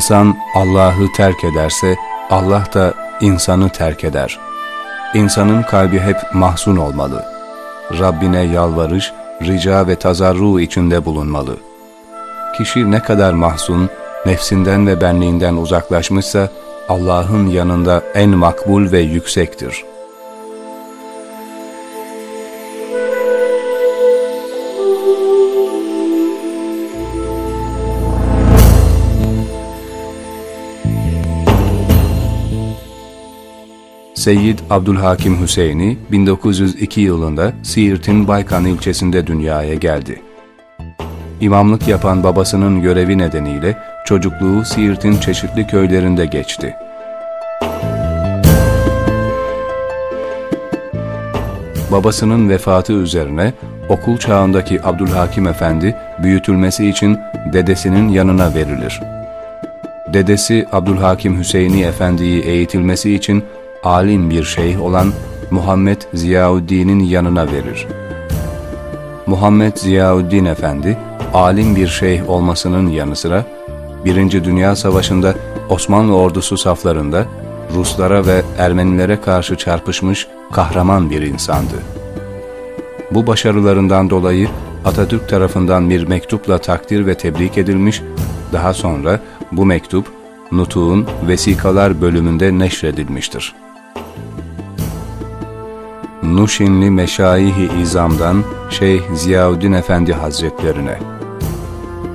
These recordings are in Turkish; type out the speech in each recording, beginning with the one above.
İnsan Allah'ı terk ederse Allah da insanı terk eder. İnsanın kalbi hep mahzun olmalı. Rabbine yalvarış, rica ve tazarru içinde bulunmalı. Kişi ne kadar mahzun, nefsinden ve benliğinden uzaklaşmışsa Allah'ın yanında en makbul ve yüksektir.'' Seyyid Abdülhakim Hüseyin'i 1902 yılında Siirt'in Baykan ilçesinde dünyaya geldi. İmamlık yapan babasının görevi nedeniyle çocukluğu Siirt'in çeşitli köylerinde geçti. Babasının vefatı üzerine okul çağındaki Abdülhakim Efendi büyütülmesi için dedesinin yanına verilir. Dedesi Abdülhakim Hüseyini Efendi'yi eğitilmesi için alim bir şeyh olan Muhammed Ziyaüddin'in yanına verir. Muhammed Ziyaüddin Efendi, alim bir şeyh olmasının yanı sıra, Birinci Dünya Savaşı'nda Osmanlı ordusu saflarında Ruslara ve Ermenilere karşı çarpışmış kahraman bir insandı. Bu başarılarından dolayı Atatürk tarafından bir mektupla takdir ve tebrik edilmiş, daha sonra bu mektup Nutuk'un Vesikalar bölümünde neşredilmiştir. Nuşinli Meşayihi İzam'dan Şeyh Ziyaüddin Efendi Hazretlerine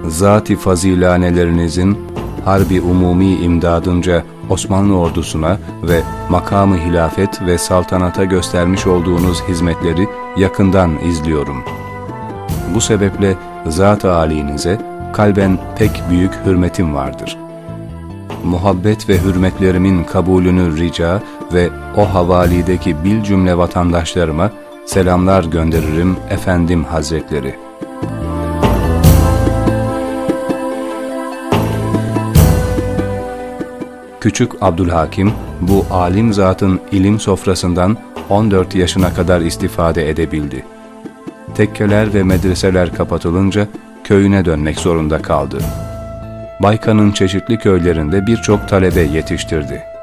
Zat-ı fazilanelerinizin harbi umumi imdadınca Osmanlı ordusuna ve makamı hilafet ve saltanata göstermiş olduğunuz hizmetleri yakından izliyorum. Bu sebeple zat-ı alinize kalben pek büyük hürmetim vardır.'' muhabbet ve hürmetlerimin kabulünü rica ve o havalideki bil cümle vatandaşlarıma selamlar gönderirim efendim hazretleri. Küçük Abdülhakim bu alim zatın ilim sofrasından 14 yaşına kadar istifade edebildi. Tekkeler ve medreseler kapatılınca köyüne dönmek zorunda kaldı. Baykan'ın çeşitli köylerinde birçok talebe yetiştirdi.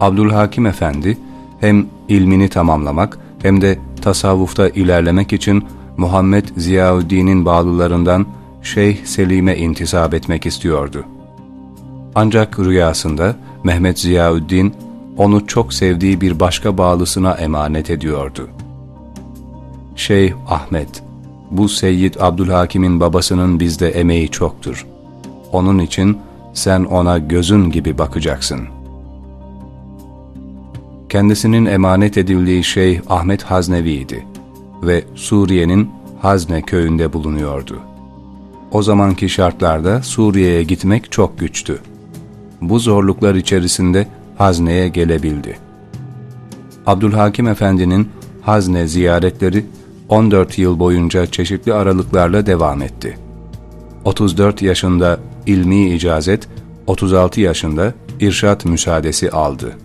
Abdülhakim Efendi hem ilmini tamamlamak hem de tasavvufta ilerlemek için Muhammed Ziyaüddin'in bağlılarından Şeyh Selim'e intisap etmek istiyordu. Ancak rüyasında Mehmet Ziyaüddin onu çok sevdiği bir başka bağlısına emanet ediyordu. Şeyh Ahmet, bu Seyyid Abdülhakim'in babasının bizde emeği çoktur. Onun için sen ona gözün gibi bakacaksın.'' Kendisinin emanet edildiği Şeyh Ahmet Haznevi'ydi ve Suriye'nin Hazne köyünde bulunuyordu. O zamanki şartlarda Suriye'ye gitmek çok güçtü. Bu zorluklar içerisinde Hazne'ye gelebildi. Abdülhakim Efendi'nin Hazne ziyaretleri 14 yıl boyunca çeşitli aralıklarla devam etti. 34 yaşında ilmi icazet, 36 yaşında irşat müsaadesi aldı.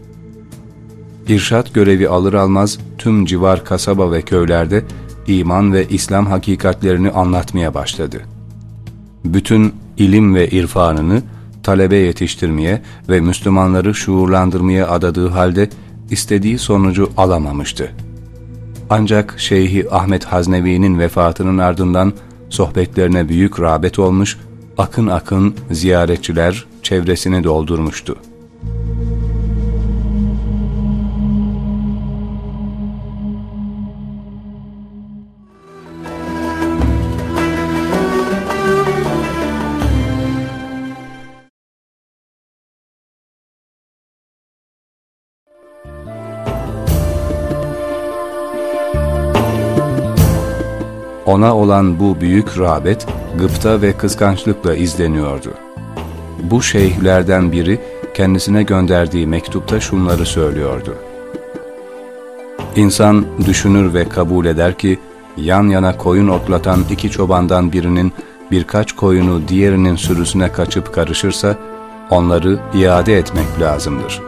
İrşat görevi alır almaz tüm civar kasaba ve köylerde iman ve İslam hakikatlerini anlatmaya başladı. Bütün ilim ve irfanını talebe yetiştirmeye ve Müslümanları şuurlandırmaya adadığı halde istediği sonucu alamamıştı. Ancak Şeyhi Ahmet Haznevi'nin vefatının ardından sohbetlerine büyük rağbet olmuş, akın akın ziyaretçiler çevresini doldurmuştu. Ona olan bu büyük rağbet gıpta ve kıskançlıkla izleniyordu. Bu şeyhlerden biri kendisine gönderdiği mektupta şunları söylüyordu. İnsan düşünür ve kabul eder ki, yan yana koyun otlatan iki çobandan birinin birkaç koyunu diğerinin sürüsüne kaçıp karışırsa, onları iade etmek lazımdır.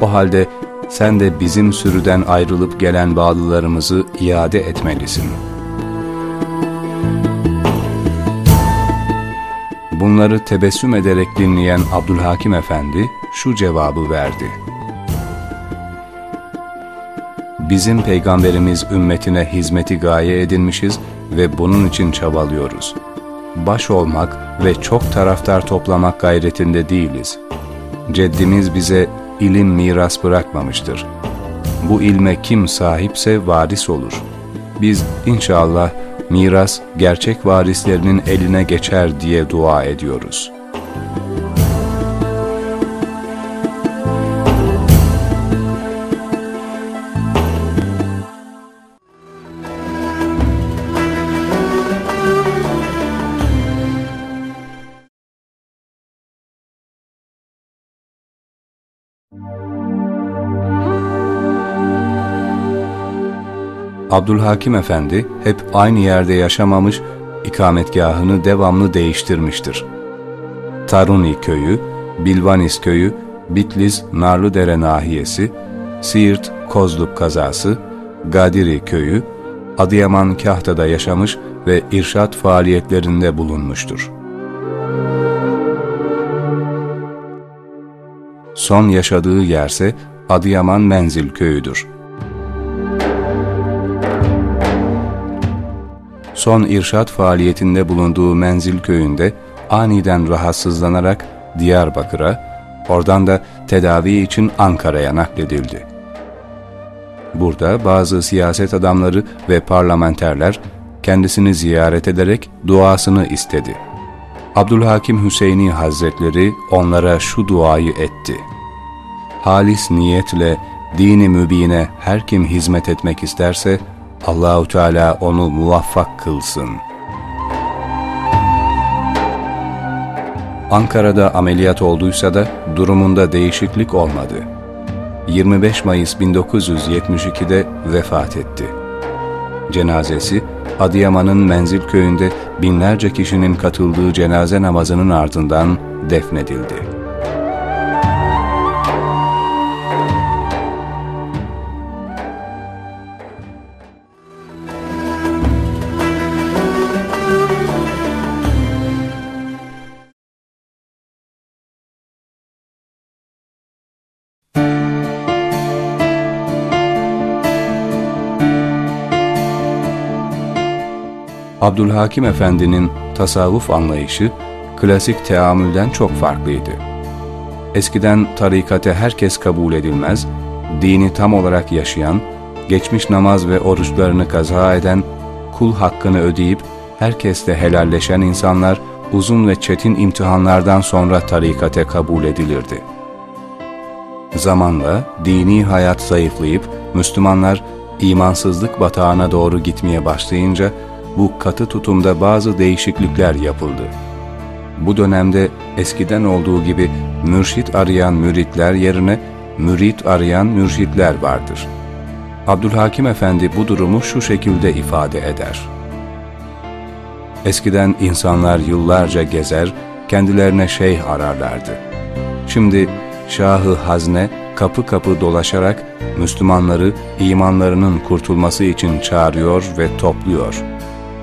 O halde sen de bizim sürüden ayrılıp gelen bağlılarımızı iade etmelisin. Bunları tebessüm ederek dinleyen Abdülhakim Efendi şu cevabı verdi. Bizim peygamberimiz ümmetine hizmeti gaye edinmişiz ve bunun için çabalıyoruz. Baş olmak ve çok taraftar toplamak gayretinde değiliz. Ceddimiz bize ilim miras bırakmamıştır. Bu ilme kim sahipse varis olur. Biz inşallah miras gerçek varislerinin eline geçer diye dua ediyoruz.'' Abdülhakim Efendi hep aynı yerde yaşamamış, ikametgahını devamlı değiştirmiştir. Taruni köyü, Bilvanis köyü, Bitlis Narlıdere nahiyesi, Siirt Kozluk kazası, Gadiri köyü, Adıyaman Kahta'da yaşamış ve irşat faaliyetlerinde bulunmuştur. Son yaşadığı yerse Adıyaman Menzil köyüdür. Son irşat faaliyetinde bulunduğu Menzil köyünde aniden rahatsızlanarak Diyarbakır'a, oradan da tedavi için Ankara'ya nakledildi. Burada bazı siyaset adamları ve parlamenterler kendisini ziyaret ederek duasını istedi. Abdülhakim Hüseyini Hazretleri onlara şu duayı etti. Halis niyetle dini mübine her kim hizmet etmek isterse Allahu Teala onu muvaffak kılsın. Ankara'da ameliyat olduysa da durumunda değişiklik olmadı. 25 Mayıs 1972'de vefat etti. Cenazesi Adıyaman'ın Menzil köyünde binlerce kişinin katıldığı cenaze namazının ardından defnedildi. Abdülhakim Efendi'nin tasavvuf anlayışı klasik teamülden çok farklıydı. Eskiden tarikate herkes kabul edilmez, dini tam olarak yaşayan, geçmiş namaz ve oruçlarını kaza eden, kul hakkını ödeyip herkesle helalleşen insanlar uzun ve çetin imtihanlardan sonra tarikate kabul edilirdi. Zamanla dini hayat zayıflayıp Müslümanlar imansızlık batağına doğru gitmeye başlayınca bu katı tutumda bazı değişiklikler yapıldı. Bu dönemde eskiden olduğu gibi mürşit arayan müritler yerine mürit arayan mürşitler vardır. Abdülhakim Efendi bu durumu şu şekilde ifade eder. Eskiden insanlar yıllarca gezer, kendilerine şeyh ararlardı. Şimdi Şahı Hazne kapı kapı dolaşarak Müslümanları imanlarının kurtulması için çağırıyor ve topluyor.''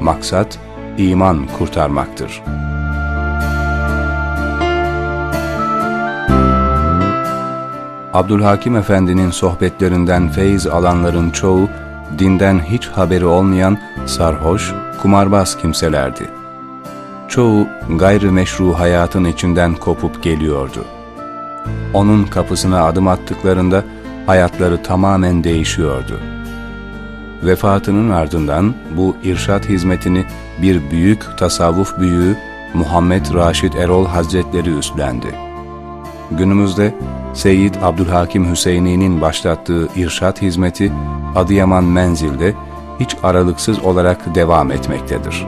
Maksat iman kurtarmaktır. Abdülhakim Efendi'nin sohbetlerinden feyiz alanların çoğu dinden hiç haberi olmayan sarhoş, kumarbaz kimselerdi. Çoğu gayrimeşru hayatın içinden kopup geliyordu. Onun kapısına adım attıklarında hayatları tamamen değişiyordu.'' Vefatının ardından bu irşat hizmetini bir büyük tasavvuf büyüğü Muhammed Raşid Erol Hazretleri üstlendi. Günümüzde Seyyid Abdülhakim Hüseyini'nin başlattığı irşat hizmeti Adıyaman Menzil'de hiç aralıksız olarak devam etmektedir.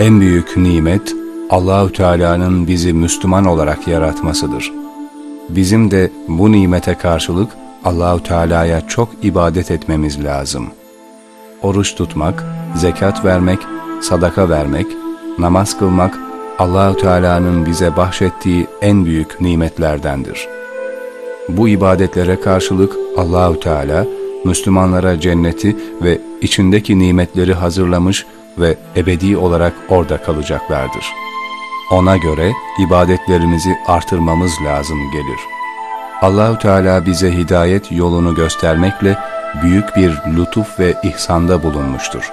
En büyük nimet Allahü Teala'nın bizi Müslüman olarak yaratmasıdır. Bizim de bu nimete karşılık Allahü Teala'ya çok ibadet etmemiz lazım. Oruç tutmak, zekat vermek, sadaka vermek, namaz kılmak Allahü Teala'nın bize bahşettiği en büyük nimetlerdendir. Bu ibadetlere karşılık Allahü Teala Müslümanlara cenneti ve içindeki nimetleri hazırlamış ve ebedi olarak orada kalacaklardır. Ona göre ibadetlerimizi artırmamız lazım gelir. Allahü Teala bize hidayet yolunu göstermekle büyük bir lütuf ve ihsanda bulunmuştur.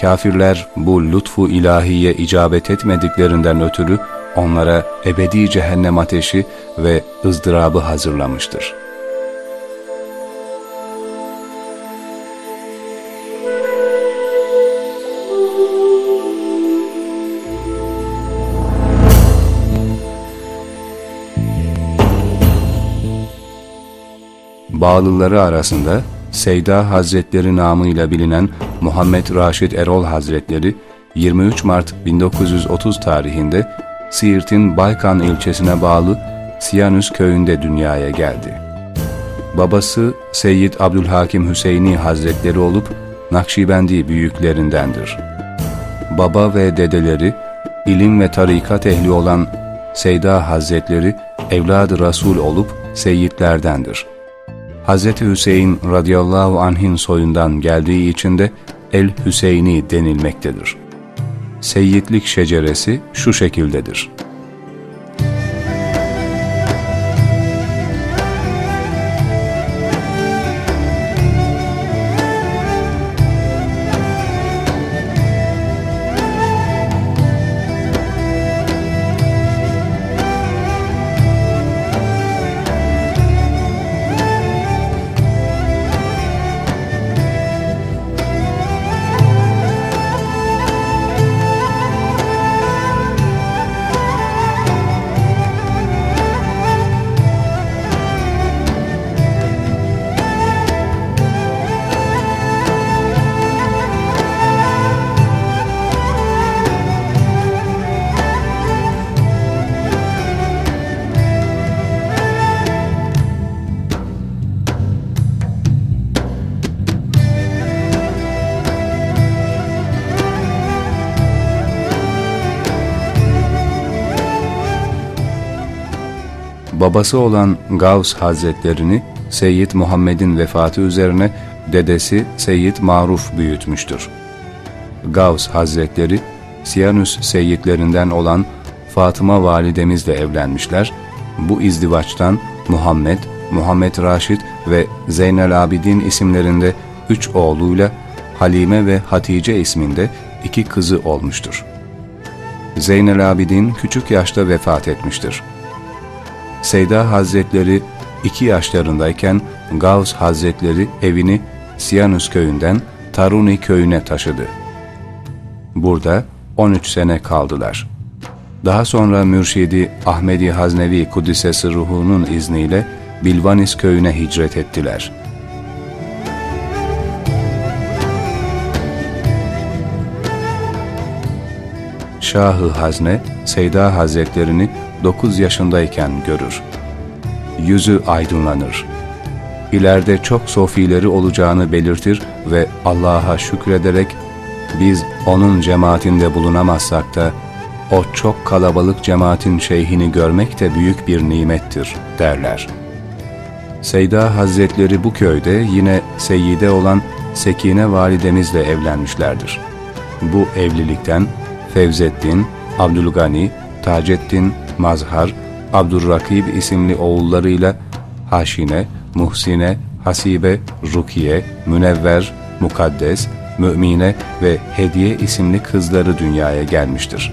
Kafirler bu lütfu ilahiye icabet etmediklerinden ötürü onlara ebedi cehennem ateşi ve ızdırabı hazırlamıştır. Bağlıları arasında Seyda Hazretleri namıyla bilinen Muhammed Raşid Erol Hazretleri 23 Mart 1930 tarihinde Siirt'in Baykan ilçesine bağlı Siyanüs köyünde dünyaya geldi. Babası Seyyid Abdülhakim Hüseyini Hazretleri olup Nakşibendi büyüklerindendir. Baba ve dedeleri ilim ve tarikat ehli olan Seyda Hazretleri evladı Rasul olup Seyyidlerdendir. Hz. Hüseyin radıyallahu anh'in soyundan geldiği için de El-Hüseyni denilmektedir. Seyyidlik şeceresi şu şekildedir. Babası olan Gavs Hazretlerini Seyyid Muhammed'in vefatı üzerine dedesi Seyyid Maruf büyütmüştür. Gavs Hazretleri, Siyanüs Seyyidlerinden olan Fatıma validemizle evlenmişler. Bu izdivaçtan Muhammed, Muhammed Raşid ve Zeynel Abidin isimlerinde üç oğluyla Halime ve Hatice isminde iki kızı olmuştur. Zeynel Abidin küçük yaşta vefat etmiştir. Seyda Hazretleri iki yaşlarındayken Gavs Hazretleri evini Siyanus köyünden Taruni köyüne taşıdı. Burada 13 sene kaldılar. Daha sonra mürşidi Ahmedi Haznevi Kudüs'e ruhunun izniyle Bilvanis köyüne hicret ettiler. Şahı Hazne, Seyda Hazretlerini 9 yaşındayken görür. Yüzü aydınlanır. İleride çok sofileri olacağını belirtir ve Allah'a şükrederek biz onun cemaatinde bulunamazsak da o çok kalabalık cemaatin şeyhini görmek de büyük bir nimettir derler. Seyda Hazretleri bu köyde yine Seyyide olan Sekine validemizle evlenmişlerdir. Bu evlilikten Fevzettin, Abdülgani, Taceddin, Mazhar, Abdurrakib isimli oğullarıyla Haşine, Muhsine, Hasibe, Rukiye, Münevver, Mukaddes, Mümine ve Hediye isimli kızları dünyaya gelmiştir.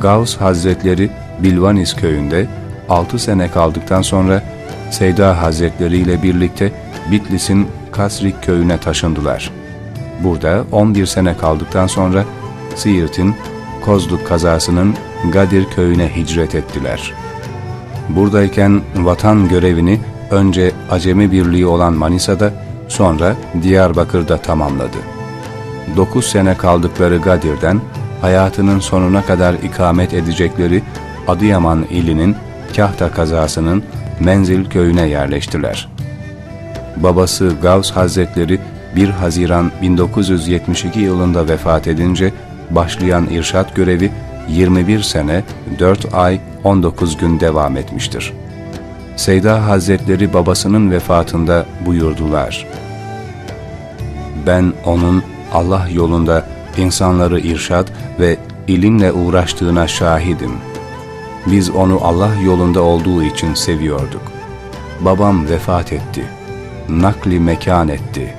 Gavs Hazretleri Bilvanis köyünde 6 sene kaldıktan sonra Seyda Hazretleri ile birlikte Bitlis'in Kasrik köyüne taşındılar. Burada 11 sene kaldıktan sonra Siirt'in Kozluk kazasının Gadir köyüne hicret ettiler. Buradayken vatan görevini önce Acemi Birliği olan Manisa'da Sonra Diyarbakır'da tamamladı. 9 sene kaldıkları Gadir'den hayatının sonuna kadar ikamet edecekleri Adıyaman ilinin Kahta kazasının Menzil köyüne yerleştiler. Babası Gavs Hazretleri 1 Haziran 1972 yılında vefat edince başlayan irşat görevi 21 sene 4 ay 19 gün devam etmiştir. Seyda Hazretleri babasının vefatında buyurdular. Ben onun Allah yolunda insanları irşat ve ilimle uğraştığına şahidim. Biz onu Allah yolunda olduğu için seviyorduk. Babam vefat etti. Nakli mekan etti.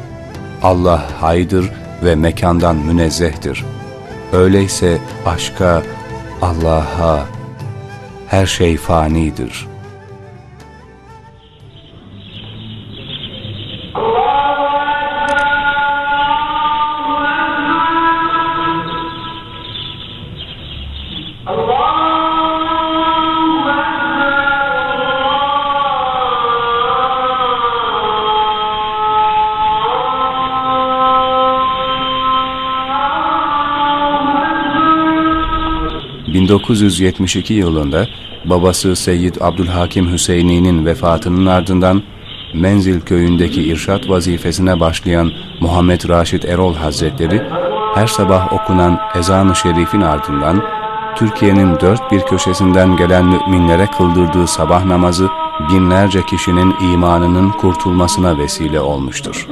Allah haydır ve mekandan münezzehtir. Öyleyse aşka, Allah'a her şey fanidir.'' 1972 yılında babası Seyyid Abdülhakim Hüseyni'nin vefatının ardından Menzil köyündeki irşat vazifesine başlayan Muhammed Raşit Erol Hazretleri her sabah okunan ezan-ı şerifin ardından Türkiye'nin dört bir köşesinden gelen müminlere kıldırdığı sabah namazı binlerce kişinin imanının kurtulmasına vesile olmuştur.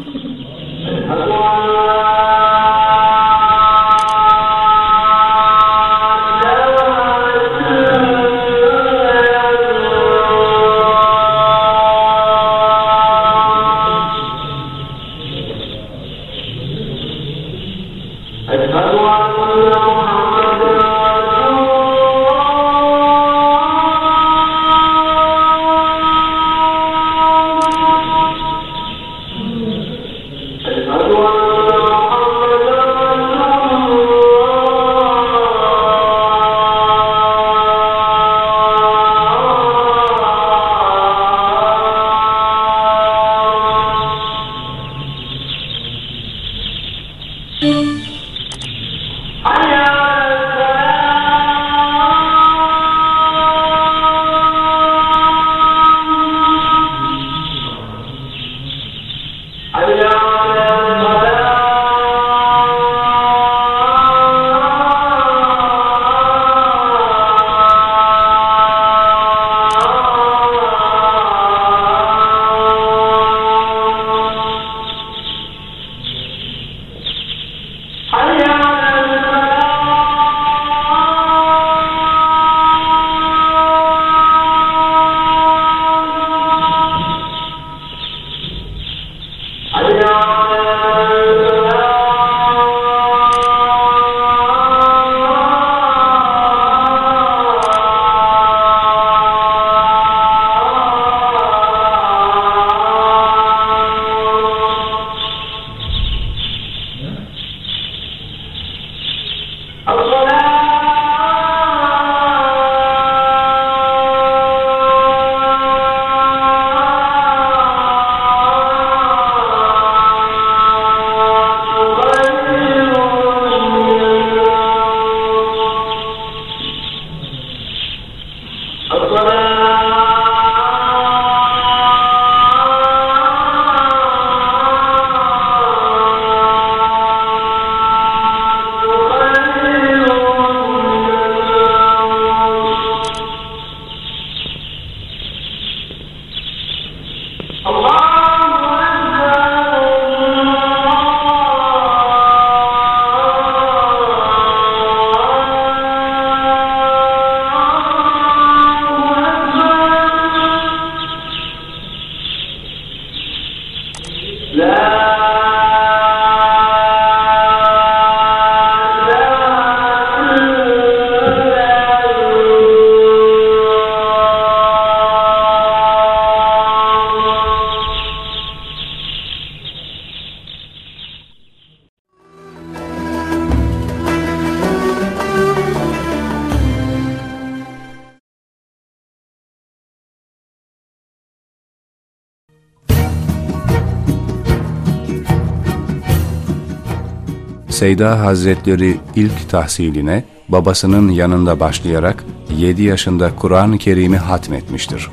Seyda Hazretleri ilk tahsiline babasının yanında başlayarak 7 yaşında Kur'an-ı Kerim'i hatmetmiştir.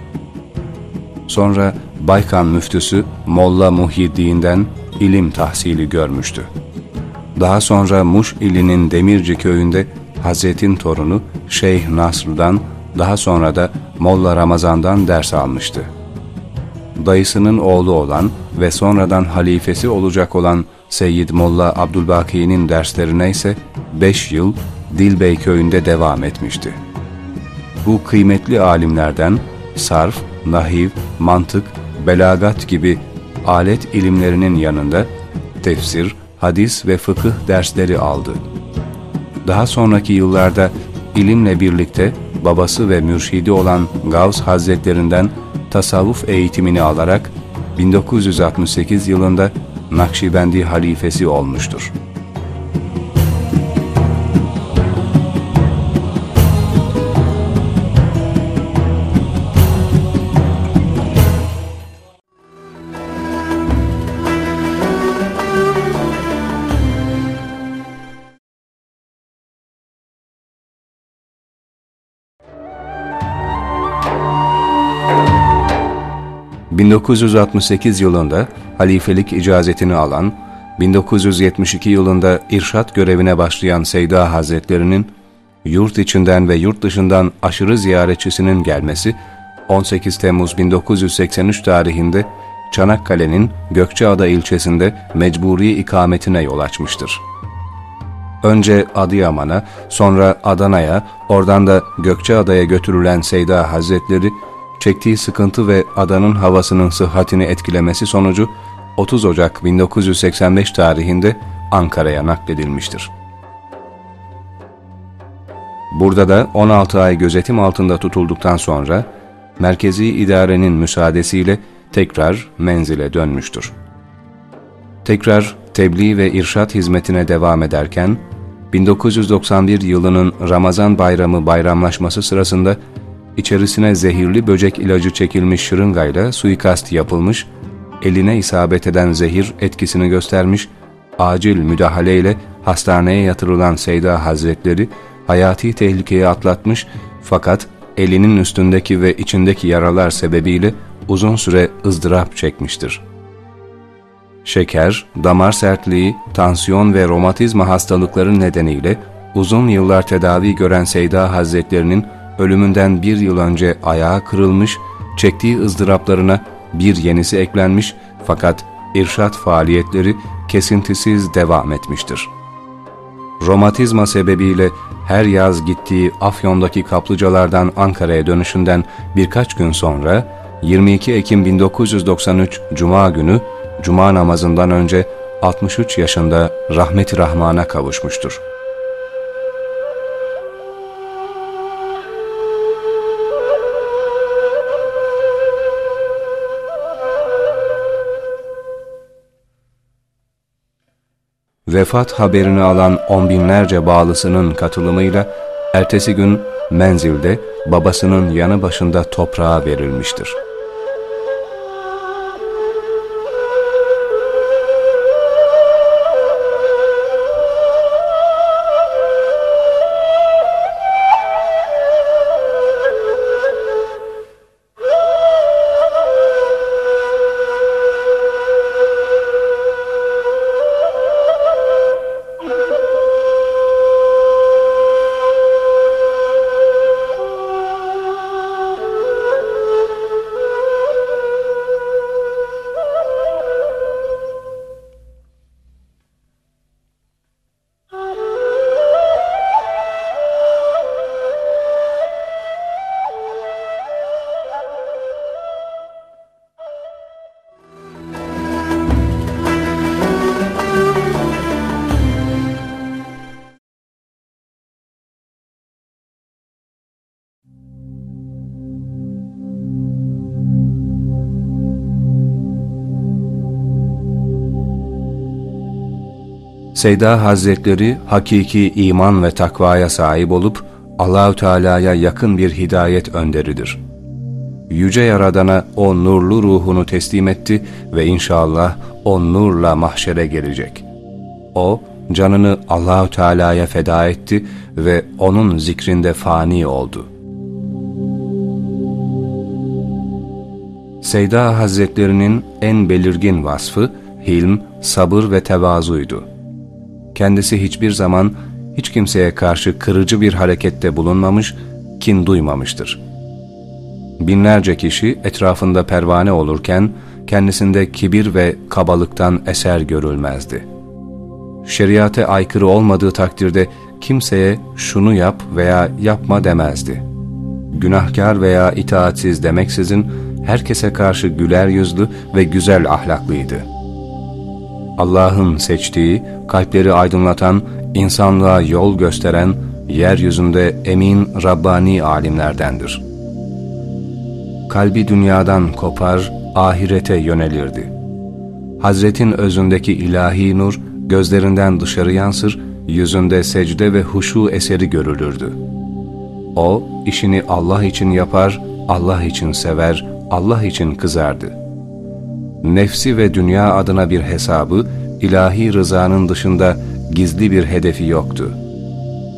Sonra Baykan müftüsü Molla Muhyiddin'den ilim tahsili görmüştü. Daha sonra Muş ilinin Demirci köyünde Hazretin torunu Şeyh Nasr'dan daha sonra da Molla Ramazan'dan ders almıştı. Dayısının oğlu olan ve sonradan halifesi olacak olan Seyyid Molla Abdülbaki'nin derslerine ise 5 yıl Dilbey köyünde devam etmişti. Bu kıymetli alimlerden sarf, nahiv, mantık, belagat gibi alet ilimlerinin yanında tefsir, hadis ve fıkıh dersleri aldı. Daha sonraki yıllarda ilimle birlikte babası ve mürşidi olan Gavs Hazretlerinden tasavvuf eğitimini alarak 1968 yılında Nakşibendi halifesi olmuştur. 1968 yılında halifelik icazetini alan, 1972 yılında irşat görevine başlayan Seyda Hazretlerinin yurt içinden ve yurt dışından aşırı ziyaretçisinin gelmesi 18 Temmuz 1983 tarihinde Çanakkale'nin Gökçeada ilçesinde mecburi ikametine yol açmıştır. Önce Adıyaman'a, sonra Adana'ya, oradan da Gökçeada'ya götürülen Seyda Hazretleri çektiği sıkıntı ve adanın havasının sıhhatini etkilemesi sonucu 30 Ocak 1985 tarihinde Ankara'ya nakledilmiştir. Burada da 16 ay gözetim altında tutulduktan sonra merkezi idarenin müsaadesiyle tekrar menzile dönmüştür. Tekrar tebliğ ve irşat hizmetine devam ederken 1991 yılının Ramazan bayramı bayramlaşması sırasında içerisine zehirli böcek ilacı çekilmiş şırıngayla suikast yapılmış, eline isabet eden zehir etkisini göstermiş, acil müdahaleyle hastaneye yatırılan Seyda Hazretleri hayati tehlikeyi atlatmış fakat elinin üstündeki ve içindeki yaralar sebebiyle uzun süre ızdırap çekmiştir. Şeker, damar sertliği, tansiyon ve romatizma hastalıkları nedeniyle uzun yıllar tedavi gören Seyda Hazretlerinin ölümünden bir yıl önce ayağı kırılmış, çektiği ızdıraplarına bir yenisi eklenmiş fakat irşat faaliyetleri kesintisiz devam etmiştir. Romatizma sebebiyle her yaz gittiği Afyon'daki kaplıcalardan Ankara'ya dönüşünden birkaç gün sonra 22 Ekim 1993 Cuma günü Cuma namazından önce 63 yaşında rahmeti rahmana kavuşmuştur. Vefat haberini alan on binlerce bağlısının katılımıyla ertesi gün menzilde babasının yanı başında toprağa verilmiştir. Seyda Hazretleri hakiki iman ve takvaya sahip olup Allahü Teala'ya yakın bir hidayet önderidir. Yüce Yaradan'a o nurlu ruhunu teslim etti ve inşallah o nurla mahşere gelecek. O, canını Allahü Teala'ya feda etti ve onun zikrinde fani oldu. Seyda Hazretlerinin en belirgin vasfı hilm, sabır ve tevazuydu. Kendisi hiçbir zaman hiç kimseye karşı kırıcı bir harekette bulunmamış, kin duymamıştır. Binlerce kişi etrafında pervane olurken kendisinde kibir ve kabalıktan eser görülmezdi. Şeriate aykırı olmadığı takdirde kimseye şunu yap veya yapma demezdi. Günahkar veya itaatsiz demeksizin herkese karşı güler yüzlü ve güzel ahlaklıydı. Allah'ın seçtiği, kalpleri aydınlatan, insanlığa yol gösteren, yeryüzünde emin Rabbani alimlerdendir. Kalbi dünyadan kopar, ahirete yönelirdi. Hazretin özündeki ilahi nur, gözlerinden dışarı yansır, yüzünde secde ve huşu eseri görülürdü. O, işini Allah için yapar, Allah için sever, Allah için kızardı. Nefsi ve dünya adına bir hesabı, ilahi rızanın dışında gizli bir hedefi yoktu.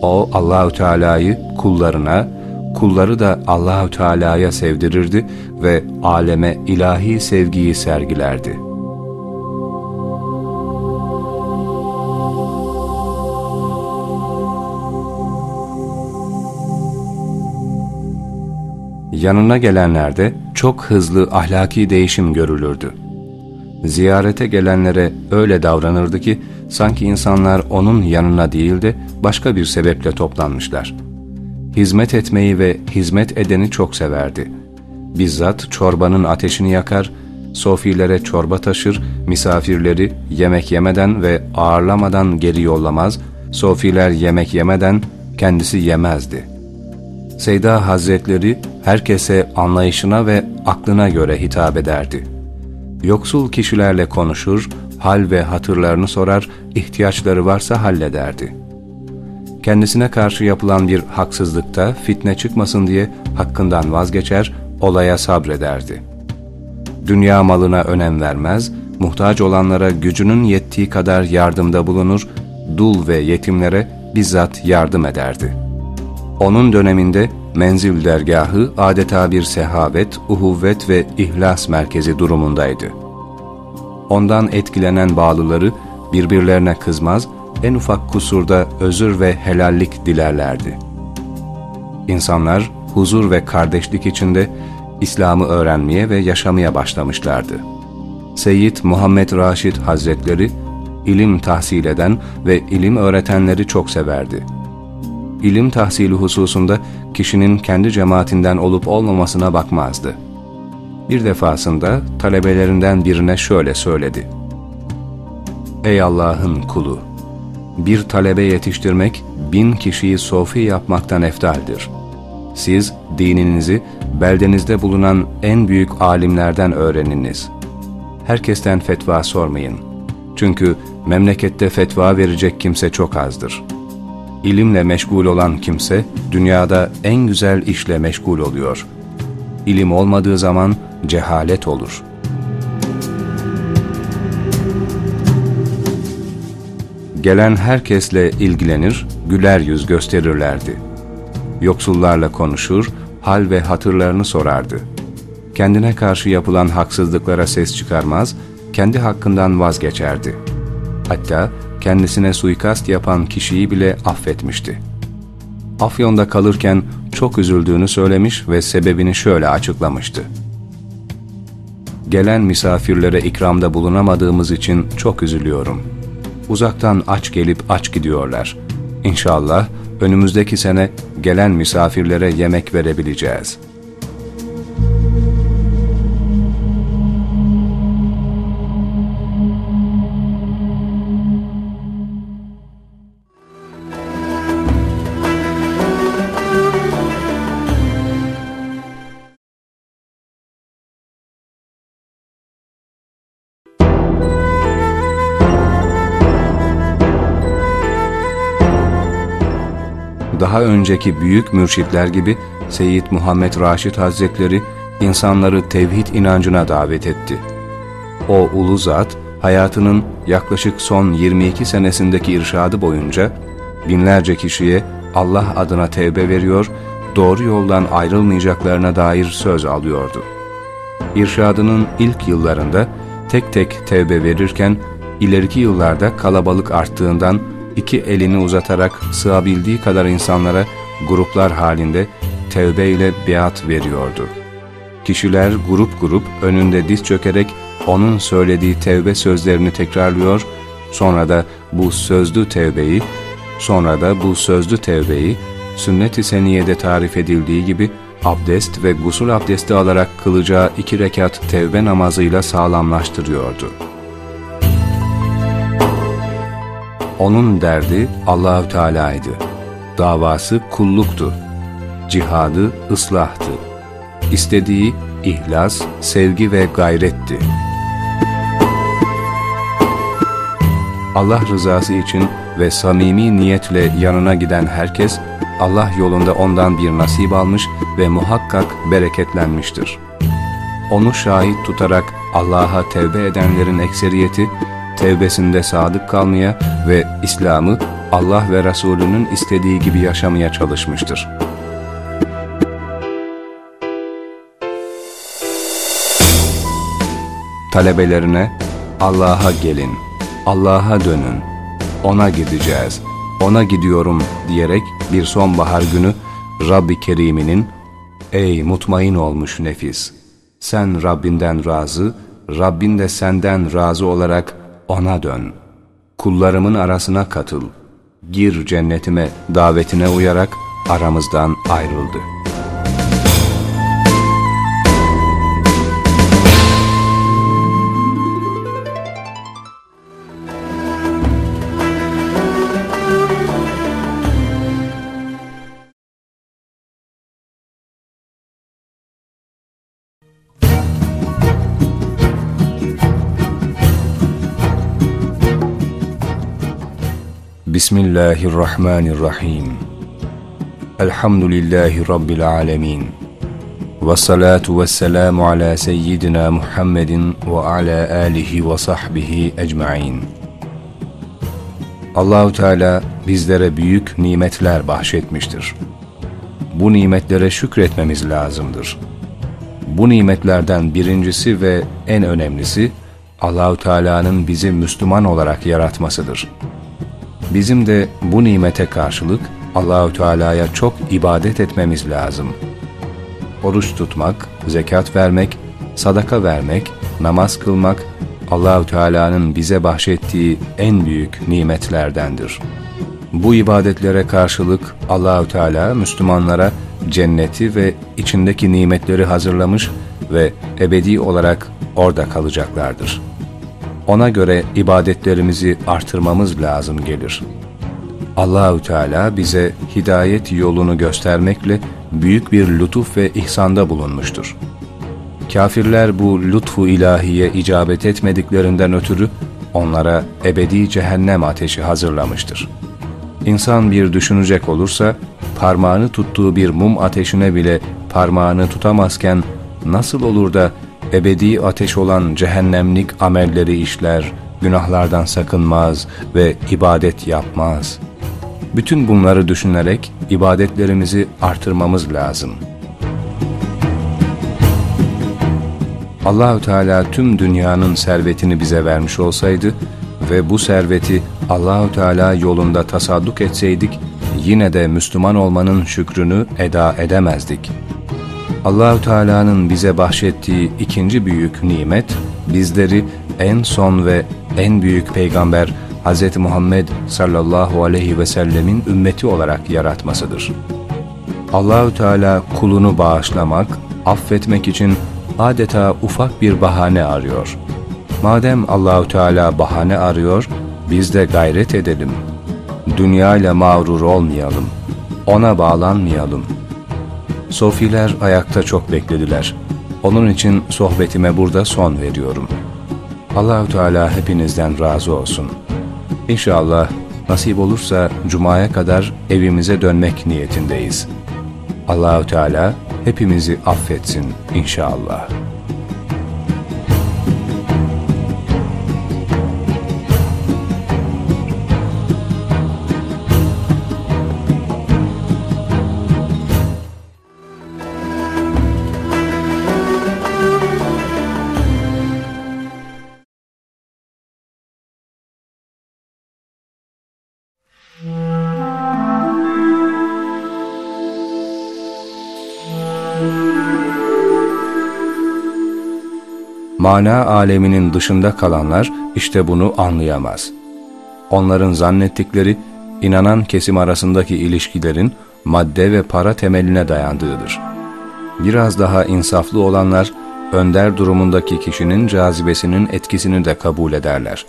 O Allahü Teala'yı kullarına, kulları da Allahü Teala'ya sevdirirdi ve aleme ilahi sevgiyi sergilerdi. Yanına gelenlerde çok hızlı ahlaki değişim görülürdü. Ziyarete gelenlere öyle davranırdı ki sanki insanlar onun yanına değil de başka bir sebeple toplanmışlar. Hizmet etmeyi ve hizmet edeni çok severdi. Bizzat çorbanın ateşini yakar, sofilere çorba taşır, misafirleri yemek yemeden ve ağırlamadan geri yollamaz, sofiler yemek yemeden kendisi yemezdi. Seyda Hazretleri herkese anlayışına ve aklına göre hitap ederdi. Yoksul kişilerle konuşur, hal ve hatırlarını sorar, ihtiyaçları varsa hallederdi. Kendisine karşı yapılan bir haksızlıkta fitne çıkmasın diye hakkından vazgeçer, olaya sabrederdi. Dünya malına önem vermez, muhtaç olanlara gücünün yettiği kadar yardımda bulunur, dul ve yetimlere bizzat yardım ederdi. Onun döneminde menzil dergahı adeta bir sehavet, uhuvvet ve ihlas merkezi durumundaydı. Ondan etkilenen bağlıları birbirlerine kızmaz, en ufak kusurda özür ve helallik dilerlerdi. İnsanlar huzur ve kardeşlik içinde İslam'ı öğrenmeye ve yaşamaya başlamışlardı. Seyyid Muhammed Raşid Hazretleri, ilim tahsil eden ve ilim öğretenleri çok severdi. İlim tahsili hususunda kişinin kendi cemaatinden olup olmamasına bakmazdı. Bir defasında talebelerinden birine şöyle söyledi. Ey Allah'ın kulu! Bir talebe yetiştirmek bin kişiyi sofi yapmaktan eftaldir. Siz dininizi beldenizde bulunan en büyük alimlerden öğreniniz. Herkesten fetva sormayın. Çünkü memlekette fetva verecek kimse çok azdır. İlimle meşgul olan kimse dünyada en güzel işle meşgul oluyor. İlim olmadığı zaman cehalet olur. Gelen herkesle ilgilenir, güler yüz gösterirlerdi. Yoksullarla konuşur, hal ve hatırlarını sorardı. Kendine karşı yapılan haksızlıklara ses çıkarmaz, kendi hakkından vazgeçerdi. Hatta kendisine suikast yapan kişiyi bile affetmişti. Afyon'da kalırken çok üzüldüğünü söylemiş ve sebebini şöyle açıklamıştı. Gelen misafirlere ikramda bulunamadığımız için çok üzülüyorum. Uzaktan aç gelip aç gidiyorlar. İnşallah önümüzdeki sene gelen misafirlere yemek verebileceğiz.'' Daha önceki büyük mürşitler gibi Seyyid Muhammed Raşid Hazretleri insanları tevhid inancına davet etti. O ulu zat hayatının yaklaşık son 22 senesindeki irşadı boyunca binlerce kişiye Allah adına tevbe veriyor, doğru yoldan ayrılmayacaklarına dair söz alıyordu. İrşadının ilk yıllarında tek tek tevbe verirken, ileriki yıllarda kalabalık arttığından iki elini uzatarak sığabildiği kadar insanlara gruplar halinde tevbe ile biat veriyordu. Kişiler grup grup önünde diz çökerek onun söylediği tevbe sözlerini tekrarlıyor, sonra da bu sözlü tevbeyi, sonra da bu sözlü tevbeyi sünnet-i seniyede tarif edildiği gibi abdest ve gusul abdesti alarak kılacağı iki rekat tevbe namazıyla sağlamlaştırıyordu. Onun derdi Allahü Teala'ydı. Davası kulluktu. Cihadı ıslahtı. İstediği ihlas, sevgi ve gayretti. Allah rızası için ve samimi niyetle yanına giden herkes, Allah yolunda ondan bir nasip almış ve muhakkak bereketlenmiştir. Onu şahit tutarak Allah'a tevbe edenlerin ekseriyeti, tevbesinde sadık kalmaya ve İslam'ı Allah ve Resulünün istediği gibi yaşamaya çalışmıştır. Talebelerine Allah'a gelin, Allah'a dönün, O'na gideceğiz, O'na gidiyorum diyerek bir sonbahar günü Rabbi Kerim'inin Ey mutmain olmuş nefis! Sen Rabbinden razı, Rabbin de senden razı olarak O'na dön. Kullarımın arasına katıl. Gir cennetime davetine uyarak aramızdan ayrıldı.'' Bismillahirrahmanirrahim. Elhamdülillahi Rabbil alemin. Ve salatu ve selamu ala seyyidina Muhammedin ve ala alihi ve sahbihi ecmain. Allahu Teala bizlere büyük nimetler bahşetmiştir. Bu nimetlere şükretmemiz lazımdır. Bu nimetlerden birincisi ve en önemlisi Allahu Teala'nın bizi Müslüman olarak yaratmasıdır. Bizim de bu nimete karşılık Allahü Teala'ya çok ibadet etmemiz lazım. Oruç tutmak, zekat vermek, sadaka vermek, namaz kılmak Allahü Teala'nın bize bahşettiği en büyük nimetlerdendir. Bu ibadetlere karşılık Allahü Teala Müslümanlara cenneti ve içindeki nimetleri hazırlamış ve ebedi olarak orada kalacaklardır.'' Ona göre ibadetlerimizi artırmamız lazım gelir. Allahü Teala bize hidayet yolunu göstermekle büyük bir lütuf ve ihsanda bulunmuştur. Kafirler bu lütfu ilahiye icabet etmediklerinden ötürü onlara ebedi cehennem ateşi hazırlamıştır. İnsan bir düşünecek olursa parmağını tuttuğu bir mum ateşine bile parmağını tutamazken nasıl olur da ebedi ateş olan cehennemlik amelleri işler, günahlardan sakınmaz ve ibadet yapmaz. Bütün bunları düşünerek ibadetlerimizi artırmamız lazım. Allahü Teala tüm dünyanın servetini bize vermiş olsaydı ve bu serveti Allahü Teala yolunda tasadduk etseydik, yine de Müslüman olmanın şükrünü eda edemezdik.'' Allahü Teala'nın bize bahşettiği ikinci büyük nimet, bizleri en son ve en büyük peygamber Hz. Muhammed sallallahu aleyhi ve sellemin ümmeti olarak yaratmasıdır. Allahü Teala kulunu bağışlamak, affetmek için adeta ufak bir bahane arıyor. Madem Allahü Teala bahane arıyor, biz de gayret edelim. Dünya ile mağrur olmayalım. Ona bağlanmayalım.'' Sofiler ayakta çok beklediler. Onun için sohbetime burada son veriyorum. Allahü Teala hepinizden razı olsun. İnşallah nasip olursa Cuma'ya kadar evimize dönmek niyetindeyiz. Allahü Teala hepimizi affetsin inşallah. Mana aleminin dışında kalanlar işte bunu anlayamaz. Onların zannettikleri, inanan kesim arasındaki ilişkilerin madde ve para temeline dayandığıdır. Biraz daha insaflı olanlar, önder durumundaki kişinin cazibesinin etkisini de kabul ederler.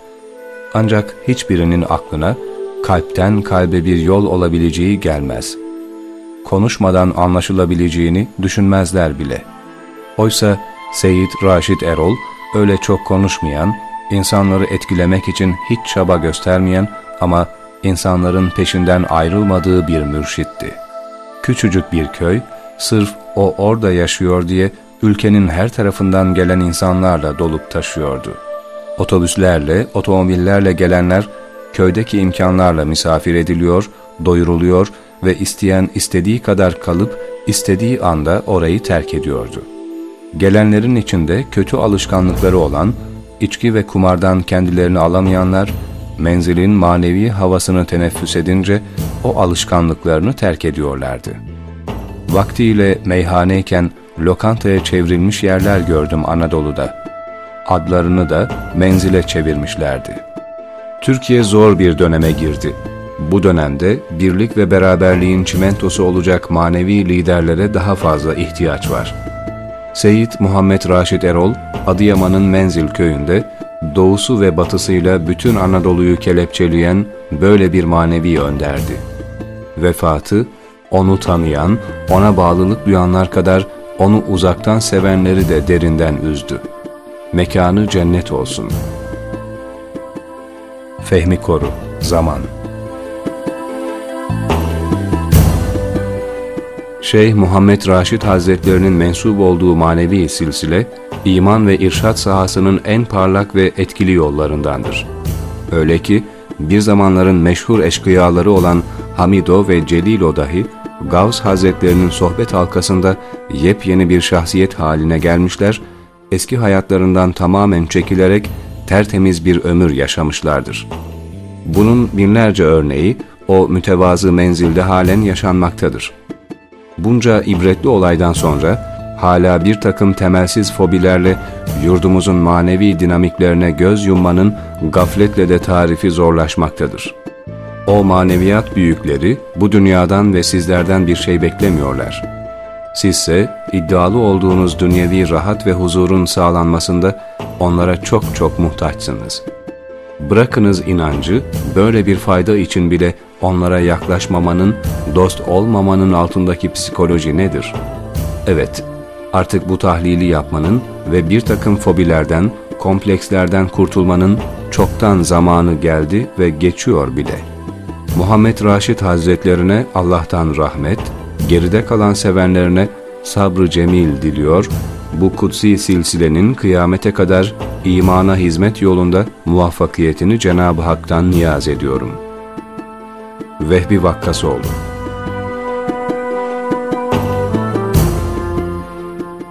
Ancak hiçbirinin aklına, kalpten kalbe bir yol olabileceği gelmez. Konuşmadan anlaşılabileceğini düşünmezler bile. Oysa Seyit Raşit Erol öyle çok konuşmayan, insanları etkilemek için hiç çaba göstermeyen ama insanların peşinden ayrılmadığı bir mürşitti. Küçücük bir köy, sırf o orada yaşıyor diye ülkenin her tarafından gelen insanlarla dolup taşıyordu. Otobüslerle, otomobillerle gelenler köydeki imkanlarla misafir ediliyor, doyuruluyor ve isteyen istediği kadar kalıp istediği anda orayı terk ediyordu. Gelenlerin içinde kötü alışkanlıkları olan, içki ve kumardan kendilerini alamayanlar, menzilin manevi havasını teneffüs edince o alışkanlıklarını terk ediyorlardı. Vaktiyle meyhaneyken lokantaya çevrilmiş yerler gördüm Anadolu'da. Adlarını da menzile çevirmişlerdi. Türkiye zor bir döneme girdi. Bu dönemde birlik ve beraberliğin çimentosu olacak manevi liderlere daha fazla ihtiyaç var. Seyit Muhammed Raşit Erol, Adıyaman'ın Menzil köyünde doğusu ve batısıyla bütün Anadolu'yu kelepçeleyen böyle bir manevi önderdi. Vefatı, onu tanıyan, ona bağlılık duyanlar kadar onu uzaktan sevenleri de derinden üzdü. Mekanı cennet olsun. Fehmi Koru, Zaman Şeyh Muhammed Raşid Hazretlerinin mensup olduğu manevi silsile, iman ve irşat sahasının en parlak ve etkili yollarındandır. Öyle ki, bir zamanların meşhur eşkıyaları olan Hamido ve Celilo dahi, Gavs Hazretlerinin sohbet halkasında yepyeni bir şahsiyet haline gelmişler, eski hayatlarından tamamen çekilerek tertemiz bir ömür yaşamışlardır. Bunun binlerce örneği o mütevazı menzilde halen yaşanmaktadır. Bunca ibretli olaydan sonra hala bir takım temelsiz fobilerle yurdumuzun manevi dinamiklerine göz yummanın gafletle de tarifi zorlaşmaktadır. O maneviyat büyükleri bu dünyadan ve sizlerden bir şey beklemiyorlar. Sizse iddialı olduğunuz dünyevi rahat ve huzurun sağlanmasında onlara çok çok muhtaçsınız. Bırakınız inancı, böyle bir fayda için bile onlara yaklaşmamanın, dost olmamanın altındaki psikoloji nedir? Evet, artık bu tahlili yapmanın ve bir takım fobilerden, komplekslerden kurtulmanın çoktan zamanı geldi ve geçiyor bile. Muhammed Raşid Hazretlerine Allah'tan rahmet, geride kalan sevenlerine sabrı cemil diliyor, bu kutsi silsilenin kıyamete kadar imana hizmet yolunda muvaffakiyetini Cenab-ı Hak'tan niyaz ediyorum. Vehbi Vakkasoğlu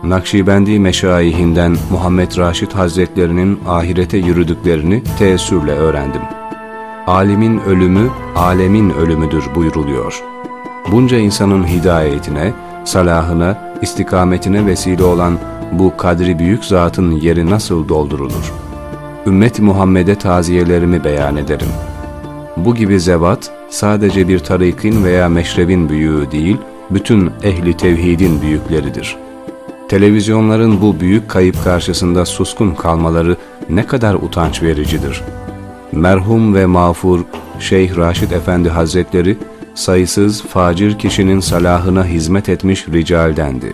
Nakşibendi meşayihinden Muhammed Raşid Hazretlerinin ahirete yürüdüklerini teessürle öğrendim. Alimin ölümü, alemin ölümüdür buyruluyor. Bunca insanın hidayetine, salahına, istikametine vesile olan bu kadri büyük zatın yeri nasıl doldurulur? Ümmet Muhammed'e taziyelerimi beyan ederim. Bu gibi zevat sadece bir tarikin veya meşrebin büyüğü değil, bütün ehli tevhidin büyükleridir. Televizyonların bu büyük kayıp karşısında suskun kalmaları ne kadar utanç vericidir. Merhum ve mağfur Şeyh Raşid Efendi Hazretleri, sayısız facir kişinin salahına hizmet etmiş ricaldendi.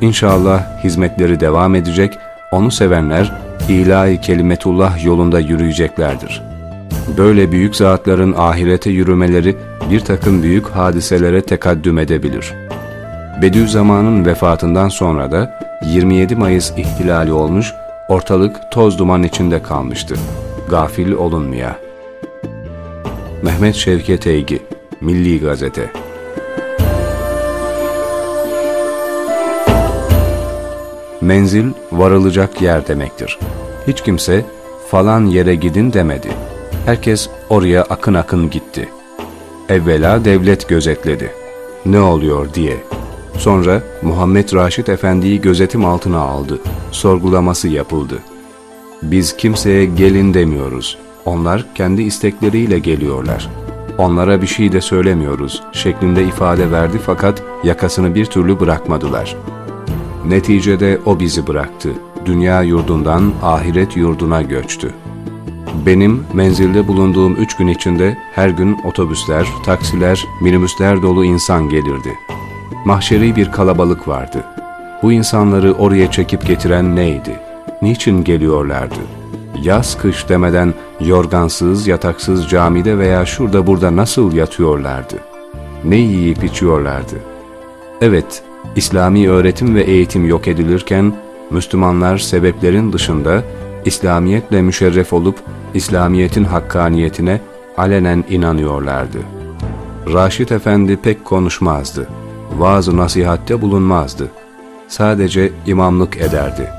İnşallah hizmetleri devam edecek, onu sevenler ilahi kelimetullah yolunda yürüyeceklerdir. Böyle büyük zatların ahirete yürümeleri bir takım büyük hadiselere tekaddüm edebilir. Bediüzzaman'ın vefatından sonra da 27 Mayıs ihtilali olmuş, ortalık toz duman içinde kalmıştı. Gafil olunmaya. Mehmet Şevket Eygi Milli Gazete Menzil varılacak yer demektir. Hiç kimse falan yere gidin demedi. Herkes oraya akın akın gitti. Evvela devlet gözetledi. Ne oluyor diye. Sonra Muhammed Raşit Efendi'yi gözetim altına aldı. Sorgulaması yapıldı. Biz kimseye gelin demiyoruz. Onlar kendi istekleriyle geliyorlar. Onlara bir şey de söylemiyoruz şeklinde ifade verdi fakat yakasını bir türlü bırakmadılar. Neticede o bizi bıraktı. Dünya yurdundan ahiret yurduna göçtü. Benim menzilde bulunduğum üç gün içinde her gün otobüsler, taksiler, minibüsler dolu insan gelirdi. Mahşeri bir kalabalık vardı. Bu insanları oraya çekip getiren neydi? Niçin geliyorlardı? Yaz kış demeden yorgansız, yataksız camide veya şurada burada nasıl yatıyorlardı? Ne yiyip içiyorlardı? Evet, İslami öğretim ve eğitim yok edilirken, Müslümanlar sebeplerin dışında İslamiyetle müşerref olup İslamiyetin hakkaniyetine alenen inanıyorlardı. Raşit Efendi pek konuşmazdı. Vaaz-ı nasihatte bulunmazdı. Sadece imamlık ederdi.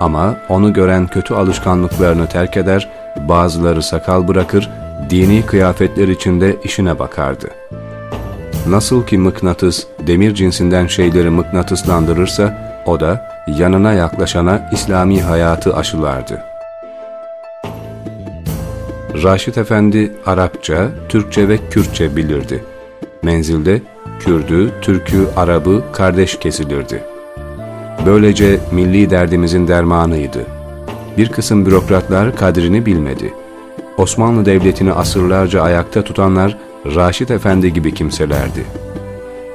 Ama onu gören kötü alışkanlıklarını terk eder, bazıları sakal bırakır, dini kıyafetler içinde işine bakardı. Nasıl ki mıknatıs demir cinsinden şeyleri mıknatıslandırırsa, o da yanına yaklaşana İslami hayatı aşılardı. Raşit Efendi Arapça, Türkçe ve Kürtçe bilirdi. Menzilde Kürdü, Türkü, Arabı kardeş kesilirdi. Böylece milli derdimizin dermanıydı. Bir kısım bürokratlar kadrini bilmedi. Osmanlı Devleti'ni asırlarca ayakta tutanlar Raşit Efendi gibi kimselerdi.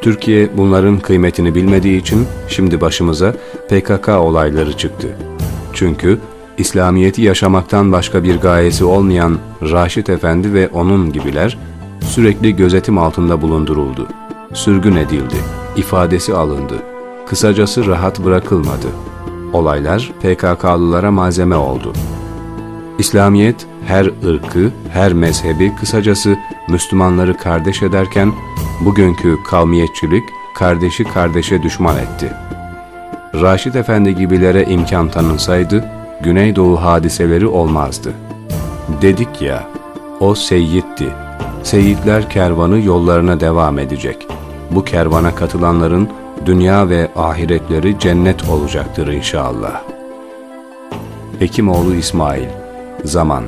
Türkiye bunların kıymetini bilmediği için şimdi başımıza PKK olayları çıktı. Çünkü İslamiyet'i yaşamaktan başka bir gayesi olmayan Raşit Efendi ve onun gibiler sürekli gözetim altında bulunduruldu. Sürgün edildi, ifadesi alındı. Kısacası rahat bırakılmadı. Olaylar PKK'lılara malzeme oldu. İslamiyet her ırkı, her mezhebi, kısacası Müslümanları kardeş ederken bugünkü kavmiyetçilik kardeşi kardeşe düşman etti. Raşid Efendi gibilere imkan tanınsaydı, Güneydoğu hadiseleri olmazdı. Dedik ya, o seyyitti. Seyitler kervanı yollarına devam edecek. Bu kervana katılanların dünya ve ahiretleri cennet olacaktır inşallah. Hekimoğlu İsmail Zaman